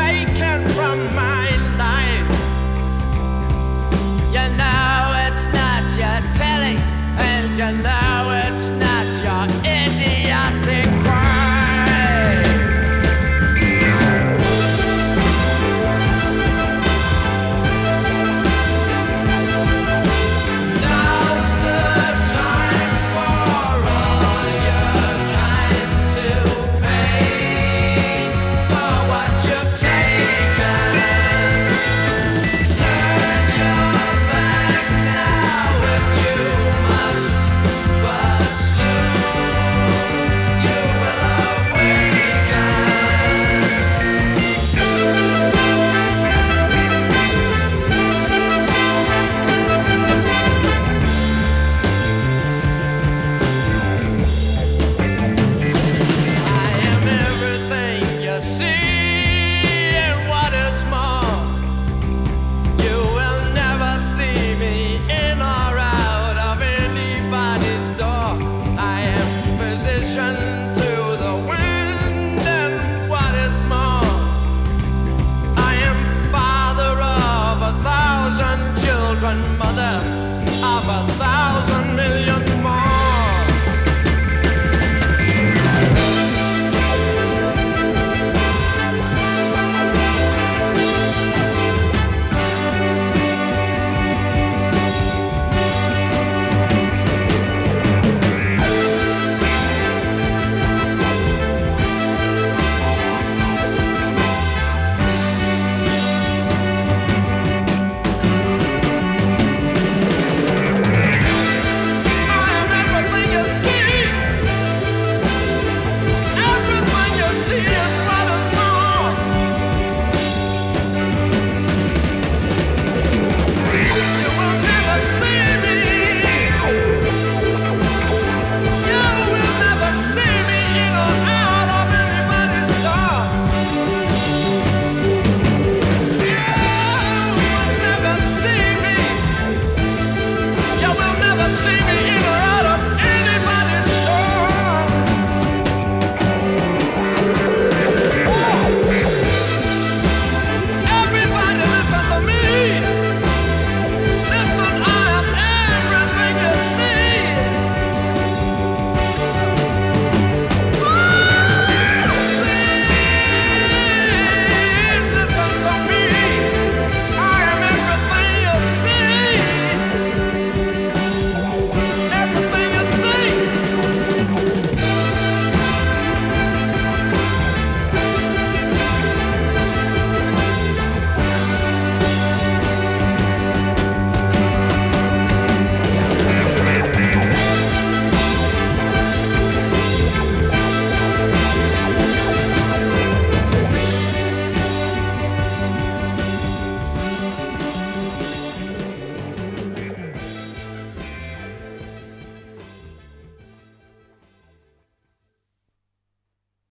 taken from my